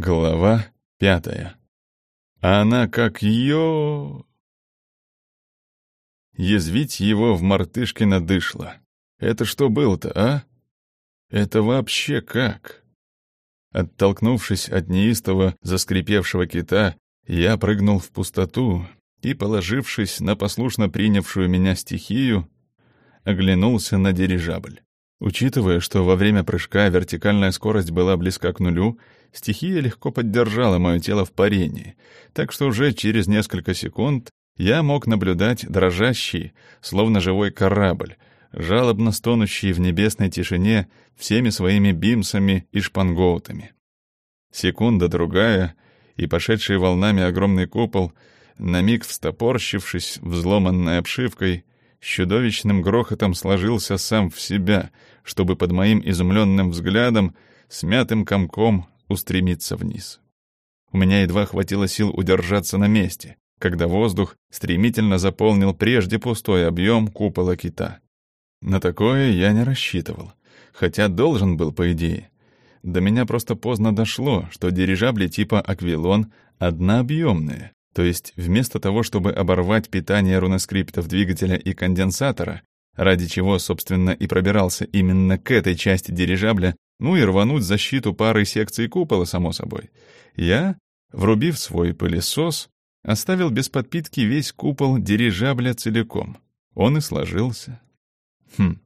Глава пятая. Она как ее... Язвить его в мартышкино дышло. Это что было-то, а? Это вообще как? Оттолкнувшись от неистово заскрипевшего кита, я прыгнул в пустоту и, положившись на послушно принявшую меня стихию, оглянулся на дирижабль. Учитывая, что во время прыжка вертикальная скорость была близка к нулю, стихия легко поддержала мое тело в парении, так что уже через несколько секунд я мог наблюдать дрожащий, словно живой корабль, жалобно стонущий в небесной тишине всеми своими бимсами и шпангоутами. Секунда-другая, и пошедший волнами огромный купол, на миг встопорщившись взломанной обшивкой, с чудовищным грохотом сложился сам в себя, чтобы под моим изумленным взглядом смятым комком устремиться вниз. У меня едва хватило сил удержаться на месте, когда воздух стремительно заполнил прежде пустой объем купола кита. На такое я не рассчитывал, хотя должен был, по идее. До меня просто поздно дошло, что дирижабли типа «Аквилон» однообъемные, то есть вместо того, чтобы оборвать питание руноскриптов двигателя и конденсатора, ради чего, собственно, и пробирался именно к этой части дирижабля, ну и рвануть защиту пары секций купола, само собой, я, врубив свой пылесос, оставил без подпитки весь купол дирижабля целиком. Он и сложился. Хм,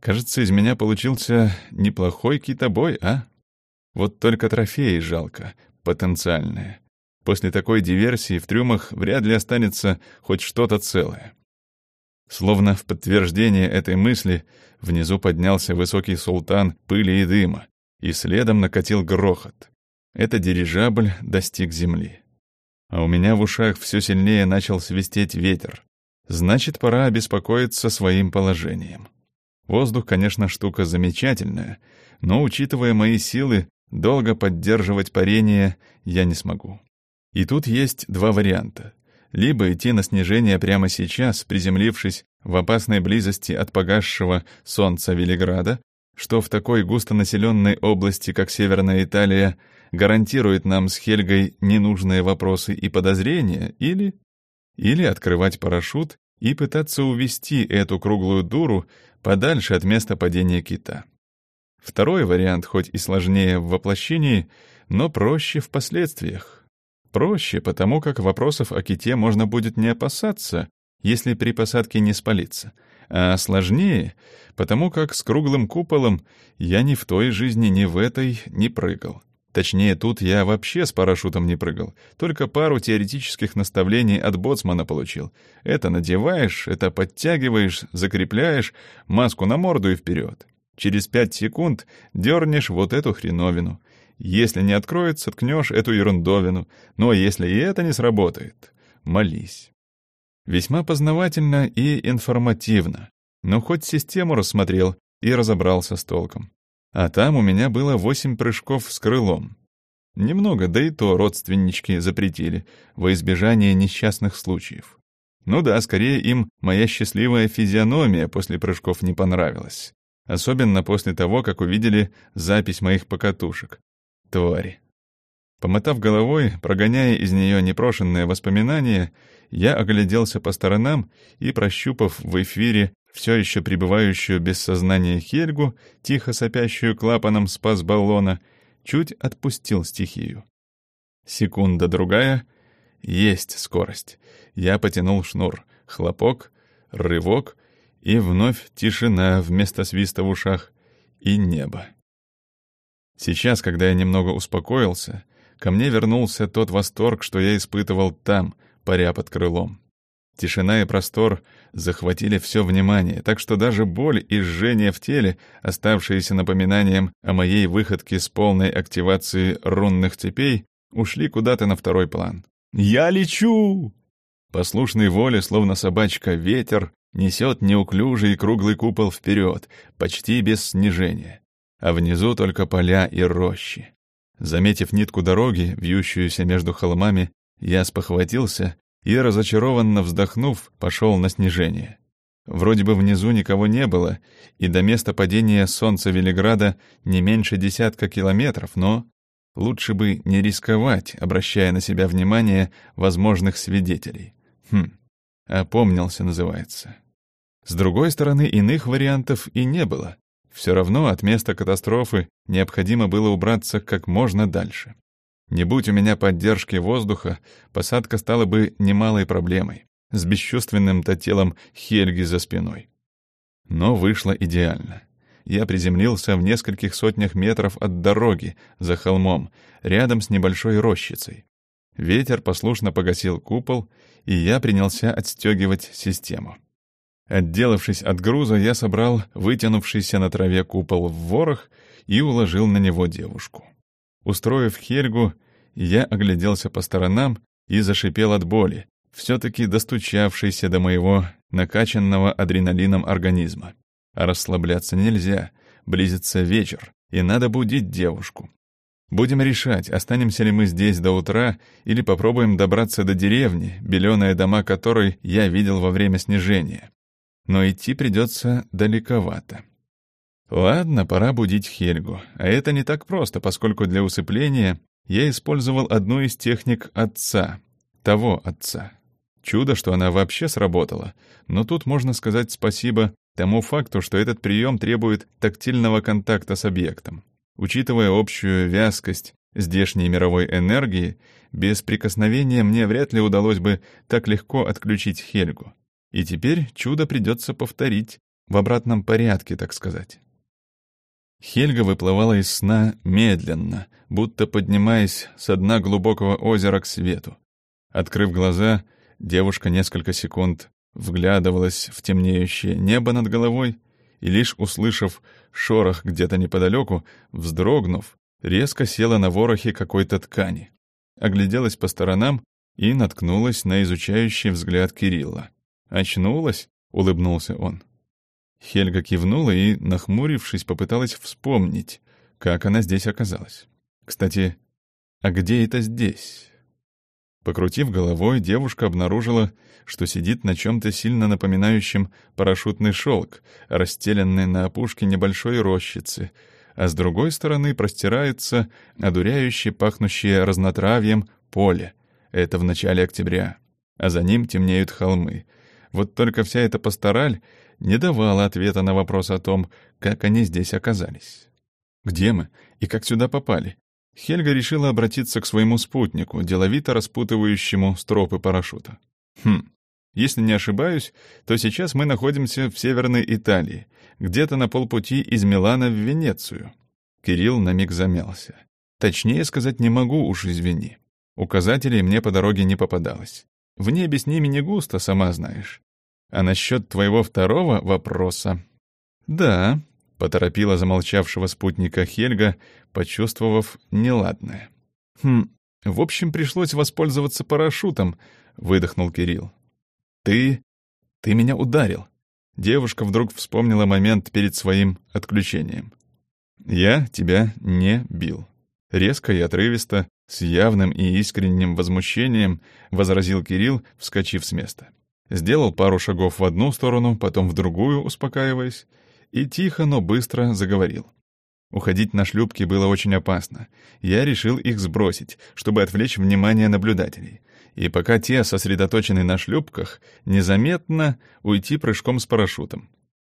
кажется, из меня получился неплохой китобой, а? Вот только трофеи жалко, потенциальные. После такой диверсии в трюмах вряд ли останется хоть что-то целое. Словно в подтверждение этой мысли, внизу поднялся высокий султан пыли и дыма, и следом накатил грохот. Это дирижабль достиг земли. А у меня в ушах все сильнее начал свистеть ветер. Значит, пора обеспокоиться своим положением. Воздух, конечно, штука замечательная, но, учитывая мои силы, долго поддерживать парение я не смогу. И тут есть два варианта. Либо идти на снижение прямо сейчас, приземлившись в опасной близости от погасшего солнца Велиграда, что в такой густонаселенной области, как Северная Италия, гарантирует нам с Хельгой ненужные вопросы и подозрения, или... Или открывать парашют и пытаться увести эту круглую дуру подальше от места падения кита. Второй вариант хоть и сложнее в воплощении, но проще в последствиях. Проще, потому как вопросов о ките можно будет не опасаться, если при посадке не спалиться. А сложнее, потому как с круглым куполом я ни в той жизни, ни в этой не прыгал. Точнее, тут я вообще с парашютом не прыгал, только пару теоретических наставлений от боцмана получил. Это надеваешь, это подтягиваешь, закрепляешь, маску на морду и вперед. Через пять секунд дернешь вот эту хреновину. Если не откроется, ткнешь эту ерундовину. Но если и это не сработает, молись. Весьма познавательно и информативно. Но хоть систему рассмотрел и разобрался с толком. А там у меня было восемь прыжков с крылом. Немного, да и то родственнички запретили, во избежание несчастных случаев. Ну да, скорее им моя счастливая физиономия после прыжков не понравилась. Особенно после того, как увидели запись моих покатушек. Твари. Помотав головой, прогоняя из нее непрошенные воспоминания, я огляделся по сторонам и, прощупав в эфире все еще пребывающую без сознания Хельгу, тихо сопящую клапаном спас-баллона, чуть отпустил стихию. Секунда-другая — есть скорость. Я потянул шнур. Хлопок, рывок, и вновь тишина вместо свиста в ушах и небо. Сейчас, когда я немного успокоился, ко мне вернулся тот восторг, что я испытывал там, паря под крылом. Тишина и простор захватили все внимание, так что даже боль и жжение в теле, оставшиеся напоминанием о моей выходке с полной активацией рунных цепей, ушли куда-то на второй план. «Я лечу!» Послушный воле, словно собачка, ветер несет неуклюжий круглый купол вперед, почти без снижения а внизу только поля и рощи. Заметив нитку дороги, вьющуюся между холмами, я спохватился и, разочарованно вздохнув, пошел на снижение. Вроде бы внизу никого не было, и до места падения солнца Велиграда не меньше десятка километров, но... лучше бы не рисковать, обращая на себя внимание возможных свидетелей. Хм, опомнился называется. С другой стороны, иных вариантов и не было. Все равно от места катастрофы необходимо было убраться как можно дальше. Не будь у меня поддержки воздуха, посадка стала бы немалой проблемой, с бесчувственным-то телом Хельги за спиной. Но вышло идеально. Я приземлился в нескольких сотнях метров от дороги, за холмом, рядом с небольшой рощицей. Ветер послушно погасил купол, и я принялся отстегивать систему. Отделавшись от груза, я собрал вытянувшийся на траве купол в ворох и уложил на него девушку. Устроив Хельгу, я огляделся по сторонам и зашипел от боли, все-таки достучавшийся до моего накачанного адреналином организма. А расслабляться нельзя, близится вечер, и надо будить девушку. Будем решать, останемся ли мы здесь до утра или попробуем добраться до деревни, беленые дома которой я видел во время снижения но идти придется далековато. Ладно, пора будить Хельгу, а это не так просто, поскольку для усыпления я использовал одну из техник отца, того отца. Чудо, что она вообще сработала, но тут можно сказать спасибо тому факту, что этот прием требует тактильного контакта с объектом. Учитывая общую вязкость здешней мировой энергии, без прикосновения мне вряд ли удалось бы так легко отключить Хельгу. И теперь чудо придется повторить, в обратном порядке, так сказать. Хельга выплывала из сна медленно, будто поднимаясь со дна глубокого озера к свету. Открыв глаза, девушка несколько секунд вглядывалась в темнеющее небо над головой и, лишь услышав шорох где-то неподалеку, вздрогнув, резко села на ворохе какой-то ткани, огляделась по сторонам и наткнулась на изучающий взгляд Кирилла. «Очнулась?» — улыбнулся он. Хельга кивнула и, нахмурившись, попыталась вспомнить, как она здесь оказалась. Кстати, а где это здесь? Покрутив головой, девушка обнаружила, что сидит на чем-то сильно напоминающем парашютный шелк, расстеленный на опушке небольшой рощицы, а с другой стороны простирается одуряюще пахнущее разнотравьем поле. Это в начале октября, а за ним темнеют холмы, вот только вся эта пастораль не давала ответа на вопрос о том, как они здесь оказались. Где мы и как сюда попали? Хельга решила обратиться к своему спутнику, деловито распутывающему стропы парашюта. Хм, если не ошибаюсь, то сейчас мы находимся в Северной Италии, где-то на полпути из Милана в Венецию. Кирилл на миг замялся. Точнее сказать не могу, уж извини. Указателей мне по дороге не попадалось. В небе с ними не густо, сама знаешь. А насчет твоего второго вопроса... Да, — поторопила замолчавшего спутника Хельга, почувствовав неладное. «Хм, в общем, пришлось воспользоваться парашютом», — выдохнул Кирилл. «Ты... ты меня ударил». Девушка вдруг вспомнила момент перед своим отключением. «Я тебя не бил». Резко и отрывисто, с явным и искренним возмущением, возразил Кирилл, вскочив с места. Сделал пару шагов в одну сторону, потом в другую, успокаиваясь, и тихо, но быстро заговорил. Уходить на шлюпки было очень опасно. Я решил их сбросить, чтобы отвлечь внимание наблюдателей. И пока те сосредоточены на шлюпках, незаметно уйти прыжком с парашютом.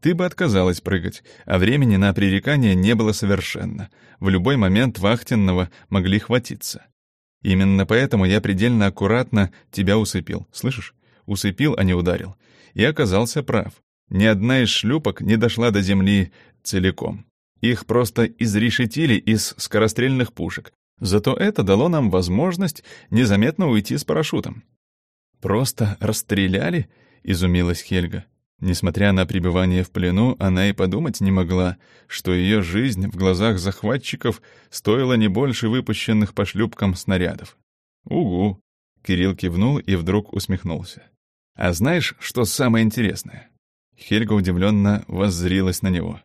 Ты бы отказалась прыгать, а времени на пререкание не было совершенно. В любой момент вахтенного могли хватиться. Именно поэтому я предельно аккуратно тебя усыпил, слышишь? усыпил, а не ударил. И оказался прав. Ни одна из шлюпок не дошла до земли целиком. Их просто изрешетили из скорострельных пушек. Зато это дало нам возможность незаметно уйти с парашютом. «Просто расстреляли?» — изумилась Хельга. Несмотря на пребывание в плену, она и подумать не могла, что ее жизнь в глазах захватчиков стоила не больше выпущенных по шлюпкам снарядов. «Угу!» — Кирилл кивнул и вдруг усмехнулся. А знаешь, что самое интересное?» Хельга удивленно воззрилась на него.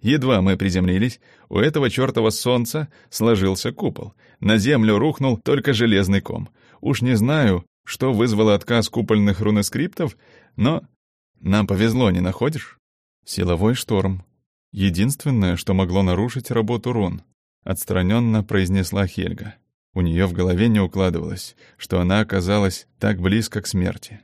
Едва мы приземлились, у этого чертова солнца сложился купол. На землю рухнул только железный ком. Уж не знаю, что вызвало отказ купольных рунескриптов, но нам повезло, не находишь? Силовой шторм. Единственное, что могло нарушить работу рун. отстраненно произнесла Хельга. У нее в голове не укладывалось, что она оказалась так близко к смерти.